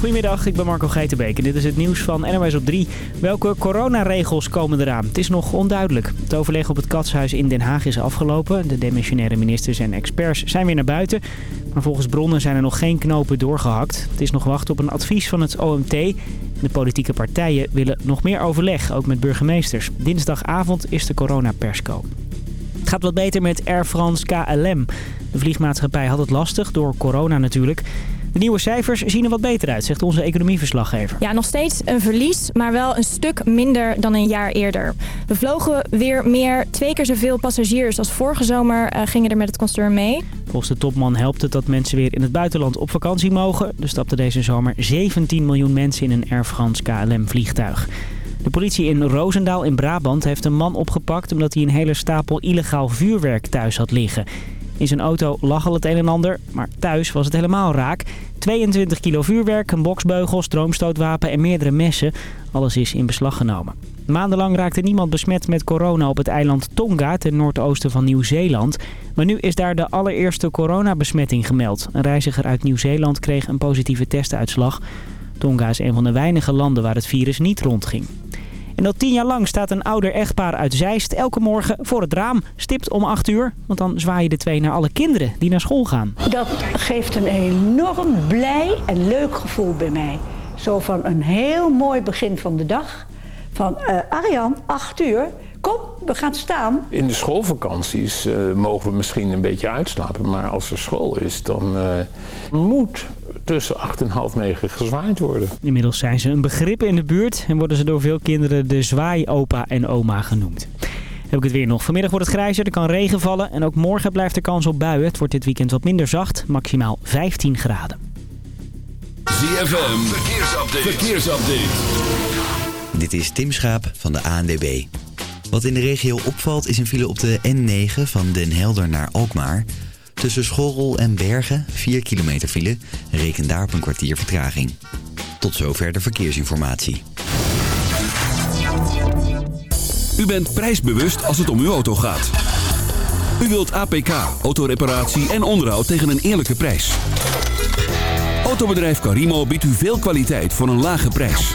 Goedemiddag, ik ben Marco Geitenbeek en dit is het nieuws van NOS op 3. Welke coronaregels komen eraan? Het is nog onduidelijk. Het overleg op het Katshuis in Den Haag is afgelopen. De demissionaire ministers en experts zijn weer naar buiten. Maar volgens bronnen zijn er nog geen knopen doorgehakt. Het is nog wachten op een advies van het OMT. De politieke partijen willen nog meer overleg, ook met burgemeesters. Dinsdagavond is de coronapersco. Het gaat wat beter met Air France KLM. De vliegmaatschappij had het lastig, door corona natuurlijk. De nieuwe cijfers zien er wat beter uit, zegt onze economieverslaggever. Ja, nog steeds een verlies, maar wel een stuk minder dan een jaar eerder. We vlogen weer meer, twee keer zoveel passagiers als vorige zomer uh, gingen er met het concern mee. Volgens de topman helpt het dat mensen weer in het buitenland op vakantie mogen. Er stapten deze zomer 17 miljoen mensen in een Air France KLM vliegtuig. De politie in Roosendaal in Brabant heeft een man opgepakt omdat hij een hele stapel illegaal vuurwerk thuis had liggen. In zijn auto lag al het een en ander, maar thuis was het helemaal raak. 22 kilo vuurwerk, een boksbeugel, stroomstootwapen en meerdere messen. Alles is in beslag genomen. Maandenlang raakte niemand besmet met corona op het eiland Tonga ten noordoosten van Nieuw-Zeeland. Maar nu is daar de allereerste coronabesmetting gemeld. Een reiziger uit Nieuw-Zeeland kreeg een positieve testuitslag. Tonga is een van de weinige landen waar het virus niet rondging. En al tien jaar lang staat een ouder echtpaar uit Zeist elke morgen voor het raam. Stipt om 8 uur, want dan zwaaien de twee naar alle kinderen die naar school gaan. Dat geeft een enorm blij en leuk gevoel bij mij. Zo van een heel mooi begin van de dag. Van uh, Arjan, 8 uur, kom, we gaan staan. In de schoolvakanties uh, mogen we misschien een beetje uitslapen. Maar als er school is, dan uh, moet tussen 8 en half 9 gezwaaid worden. Inmiddels zijn ze een begrip in de buurt en worden ze door veel kinderen de zwaaiopa en oma genoemd. Heb ik het weer nog. Vanmiddag wordt het grijzer, er kan regen vallen en ook morgen blijft er kans op buien. Het wordt dit weekend wat minder zacht, maximaal 15 graden. ZFM, verkeersupdate. verkeersupdate. Dit is Tim Schaap van de ANWB. Wat in de regio opvalt is een file op de N9 van Den Helder naar Alkmaar... Tussen Schorrel en Bergen, 4 kilometer file. Reken daar op een kwartier vertraging. Tot zover de verkeersinformatie. U bent prijsbewust als het om uw auto gaat. U wilt APK, autoreparatie en onderhoud tegen een eerlijke prijs. Autobedrijf Carimo biedt u veel kwaliteit voor een lage prijs.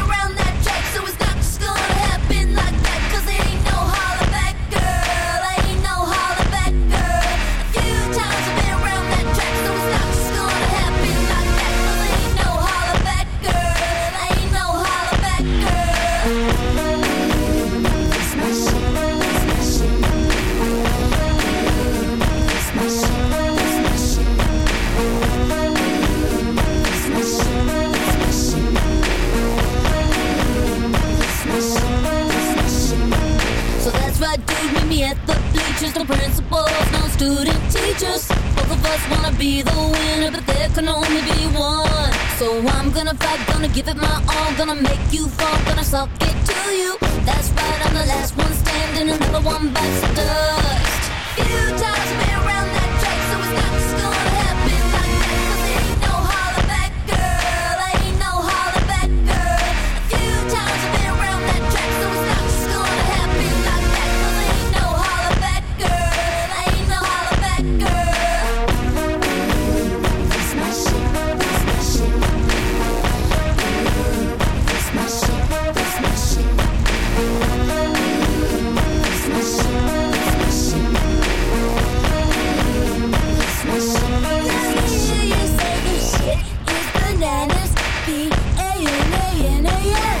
the bleachers. No principals, no student teachers. Both of us wanna be the winner, but there can only be one. So I'm gonna fight, gonna give it my all, gonna make you fall, gonna suck it to you. That's right, I'm the last one standing, another one bites the dust. Times I've been around that track, so it's not just yeah.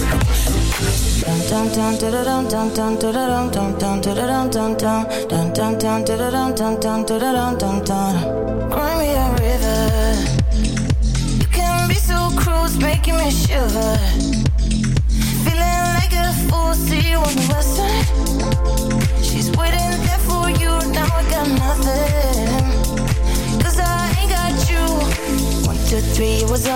Cry me a river. You can be so cruel, making me shiver. Feeling like a fool, see you on the west side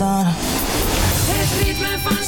dan. Het ritme van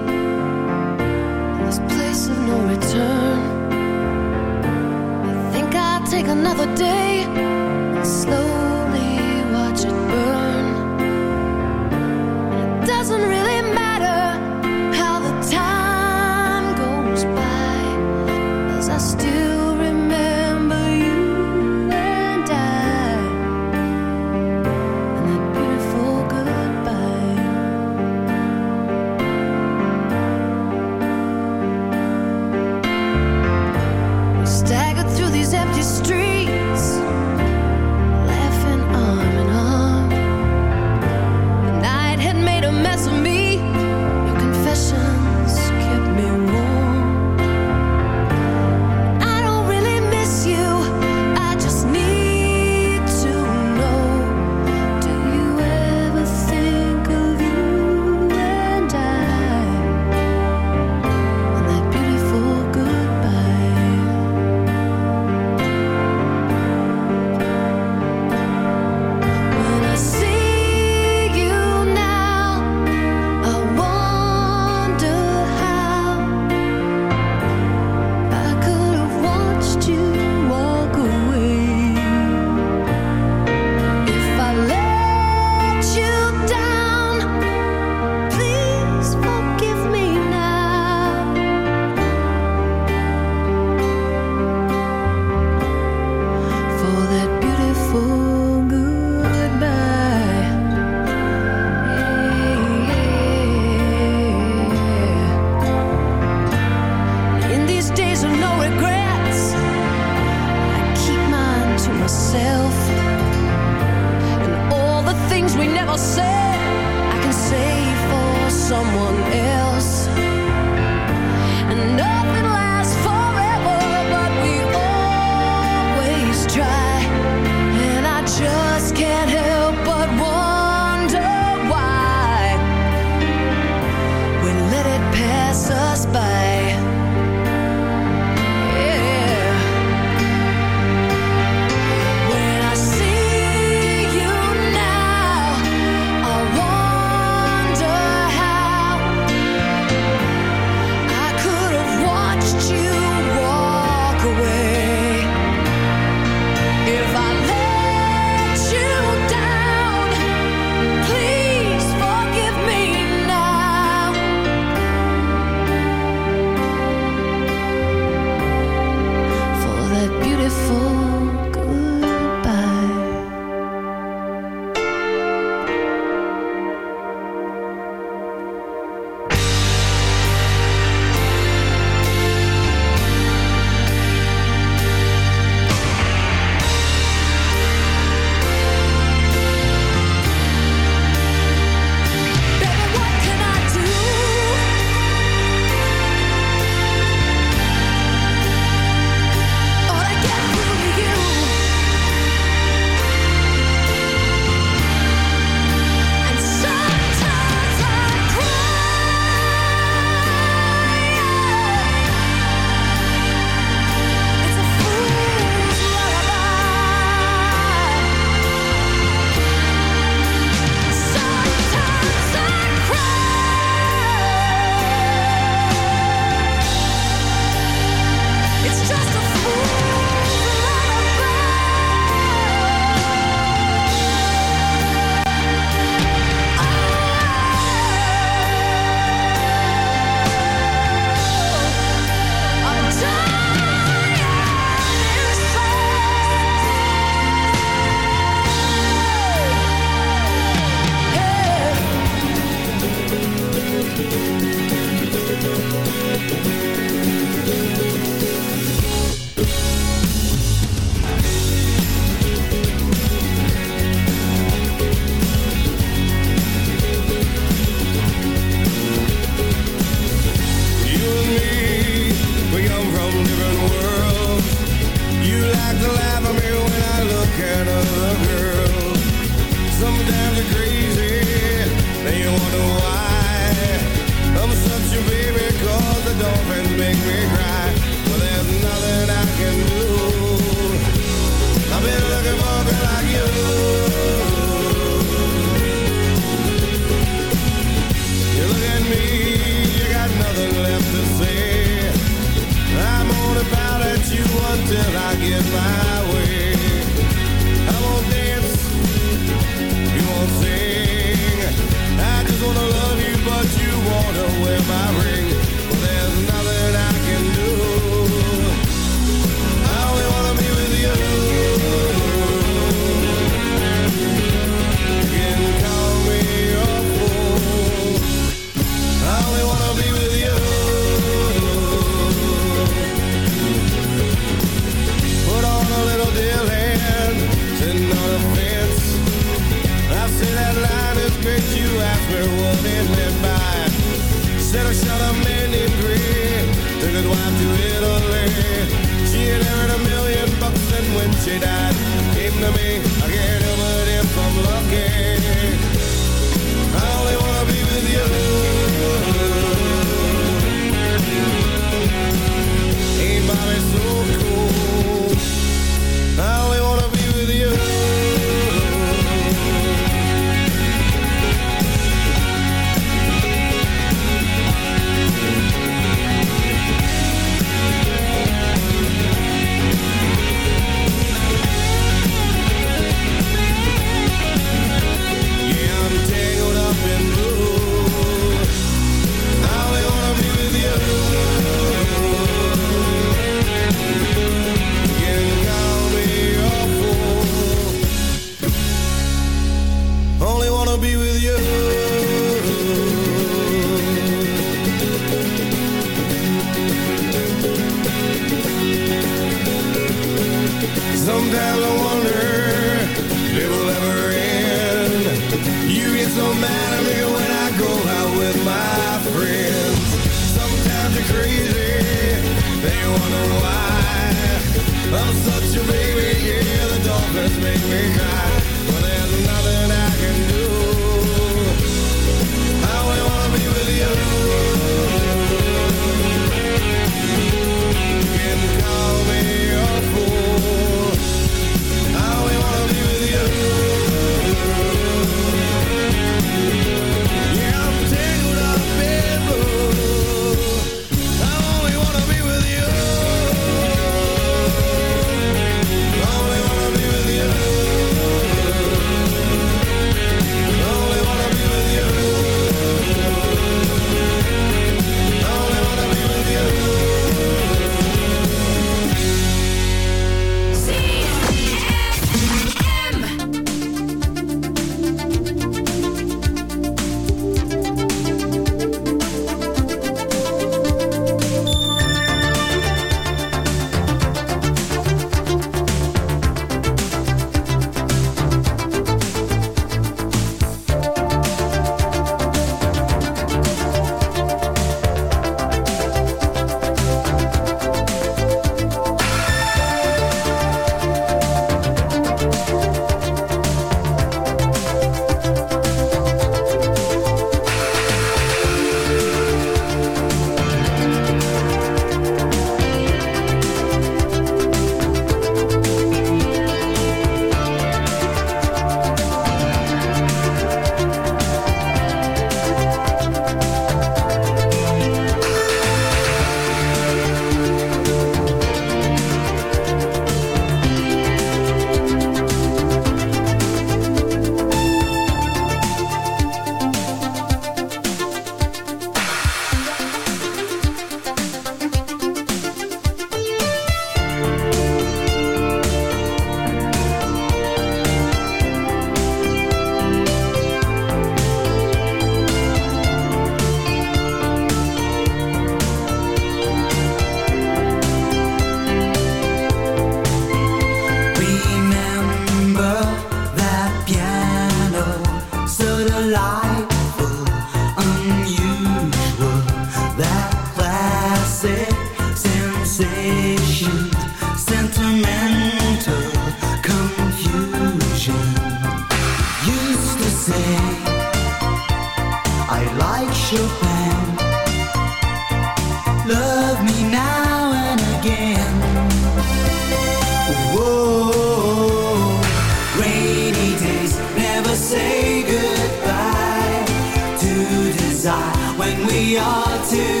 when we are together.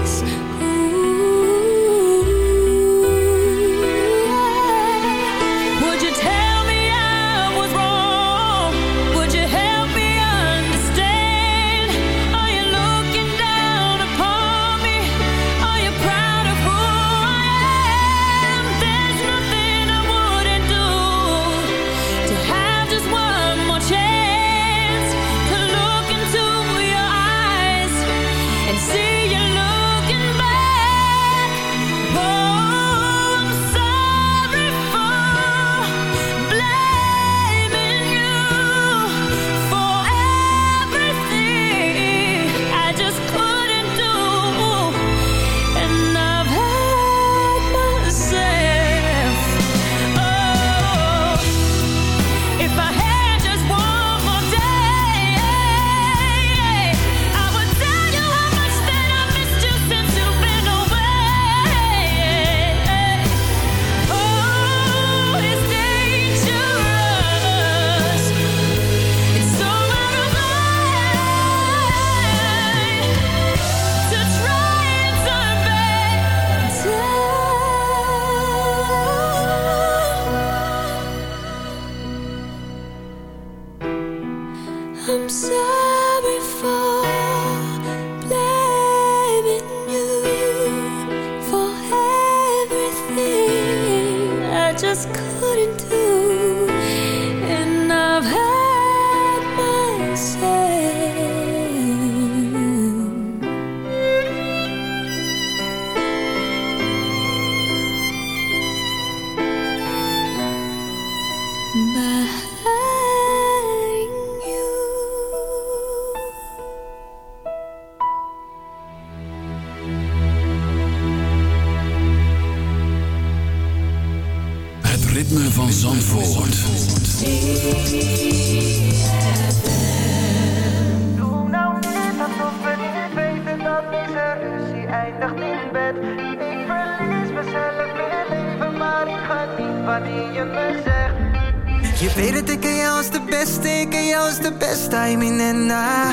Beste, ik ken jou als de beste, mean en na.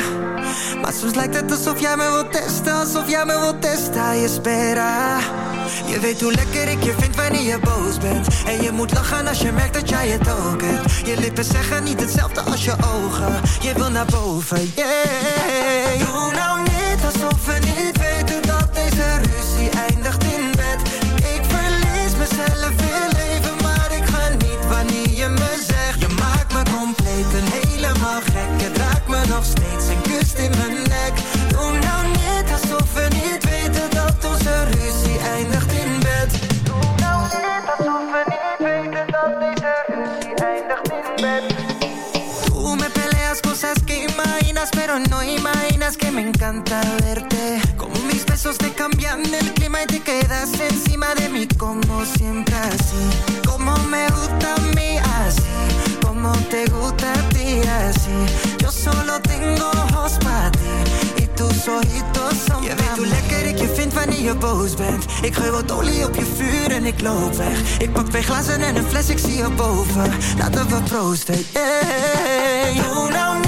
Maar soms lijkt het alsof jij me wilt testen, alsof jij me wilt testen, je spera. Je weet hoe lekker ik je vind wanneer je boos bent En je moet lachen als je merkt dat jij het ook hebt Je lippen zeggen niet hetzelfde als je ogen Je wil naar boven, yeah me encanta verte. Como mis besos te cambian el clima y te quedas encima de mí, como siempre así. Como me gusta a mí así, como te gusta a ti así. Yo solo tengo ojos para ti. y Tus ojitos son Je weet hoe lekker ik je vind wanneer je boos bent Ik gooi wat olie op je vuur en ik loop weg Ik pak twee glazen en een fles, ik zie je boven Laten we proosten, yeah Doe nou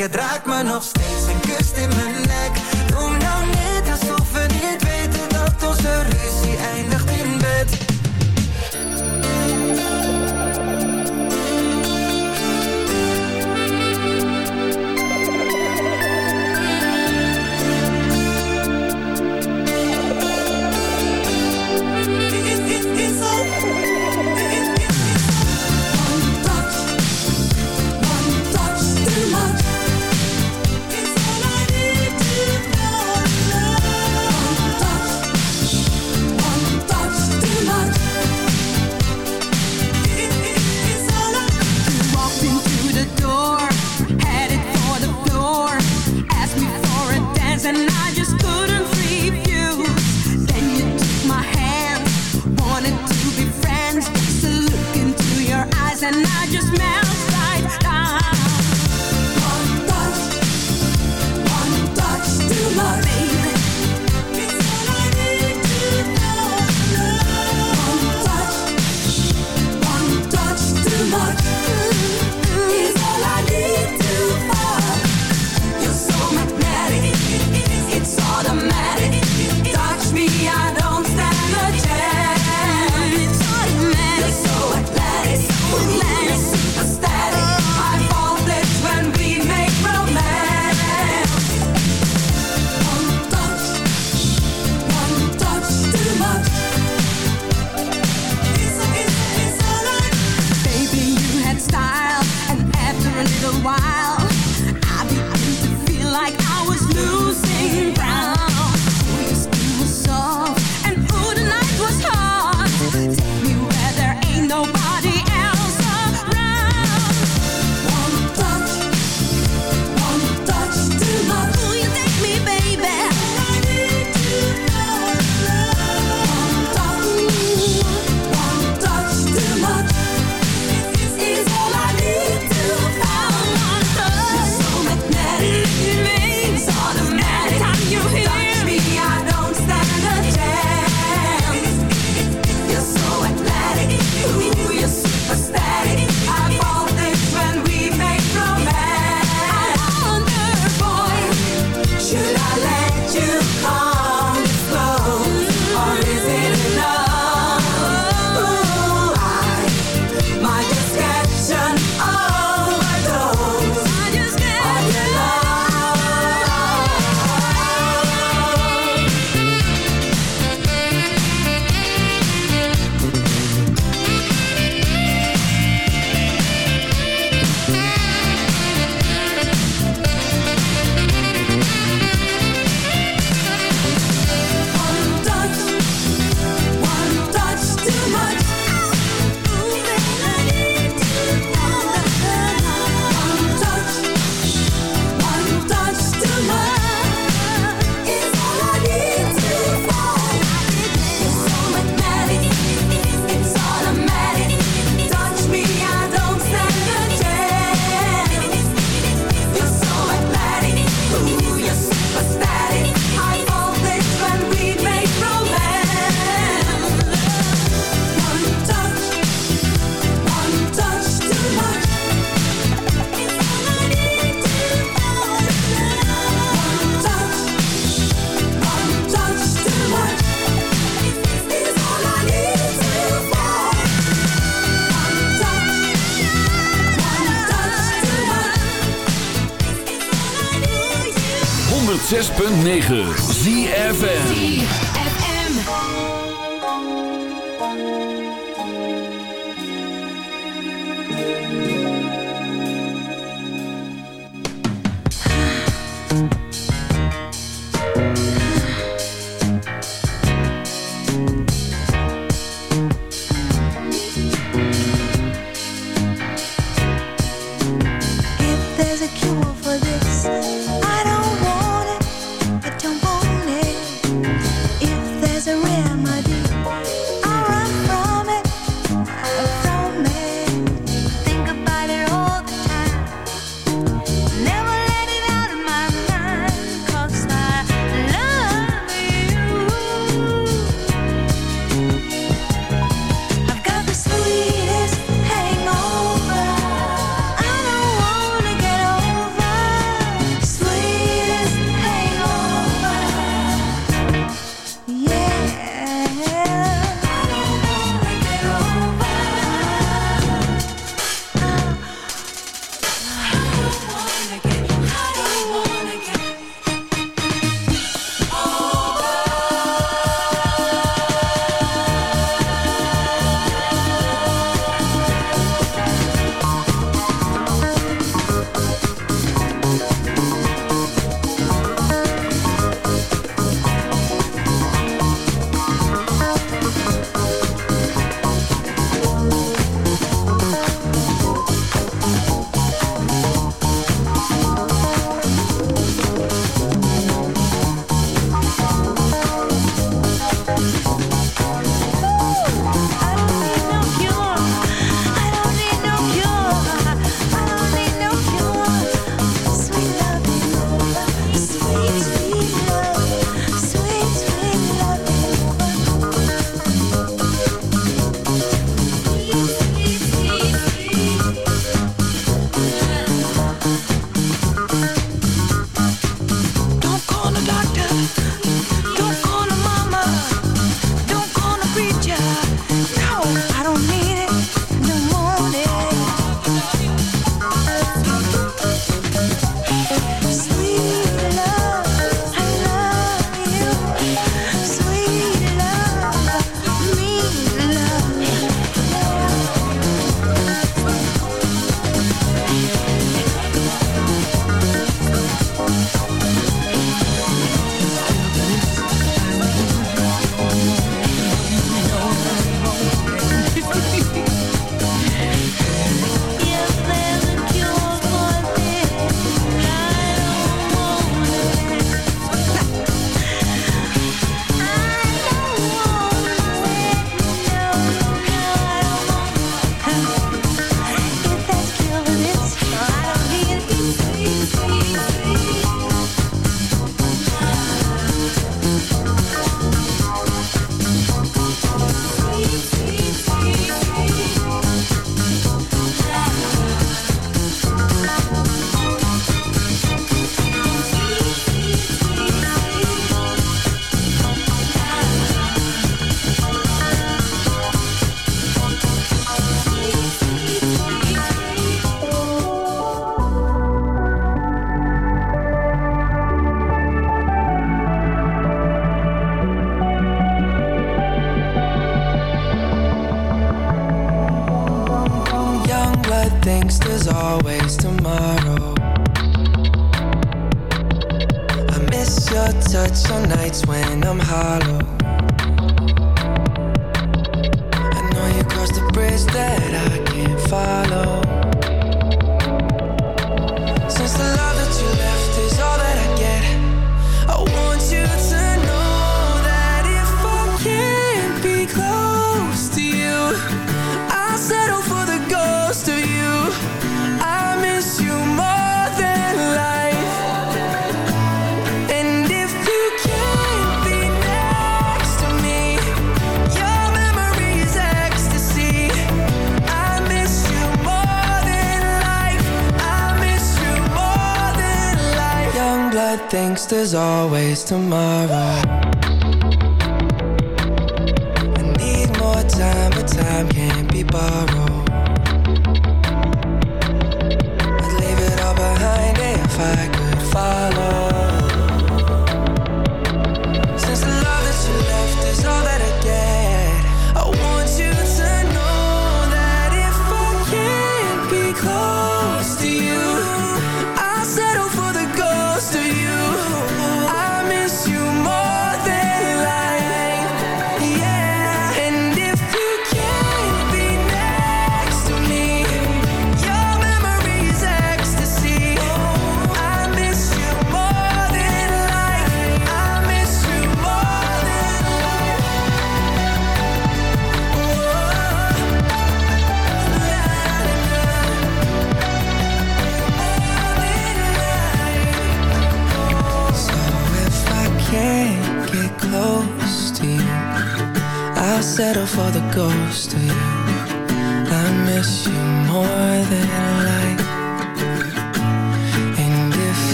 Het raakt me nog steeds en kust in mijn nek. Doe nou niet alsof we niet weten dat onze ruzie eindigt 9. ZFM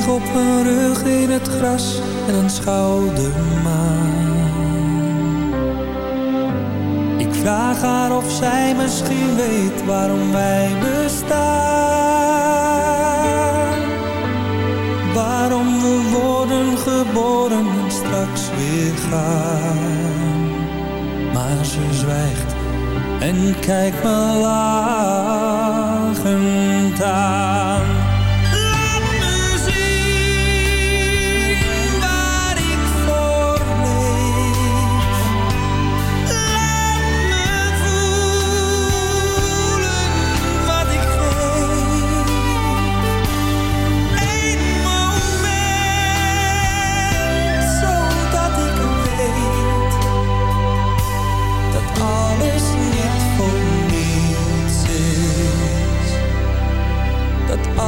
lig op mijn rug in het gras en een de maan. Ik vraag haar of zij misschien weet waarom wij bestaan. Waarom we worden geboren en straks weer gaan. Maar ze zwijgt en kijkt me lachend aan.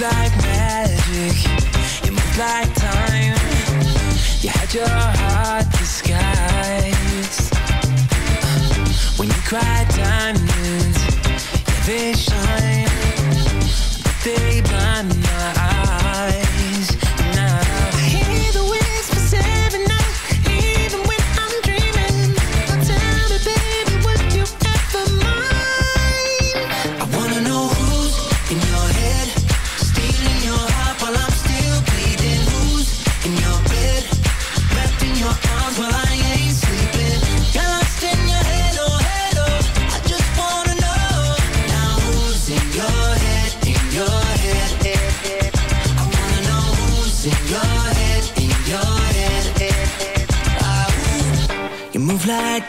Like magic. You move like time. You had your heart disguised. When you cry diamonds, yeah, they shine. But they blind my eyes.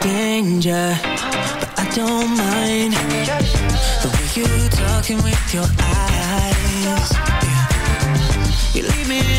Danger, but I don't mind the way you talking with your eyes. Yeah. You leave me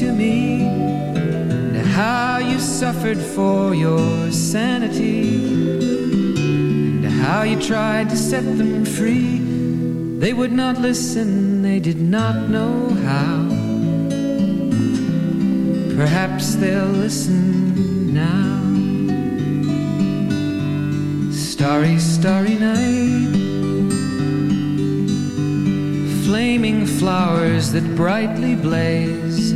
to me, and how you suffered for your sanity, and how you tried to set them free. They would not listen, they did not know how. Perhaps they'll listen now. Starry, starry night. Flaming flowers that brightly blaze.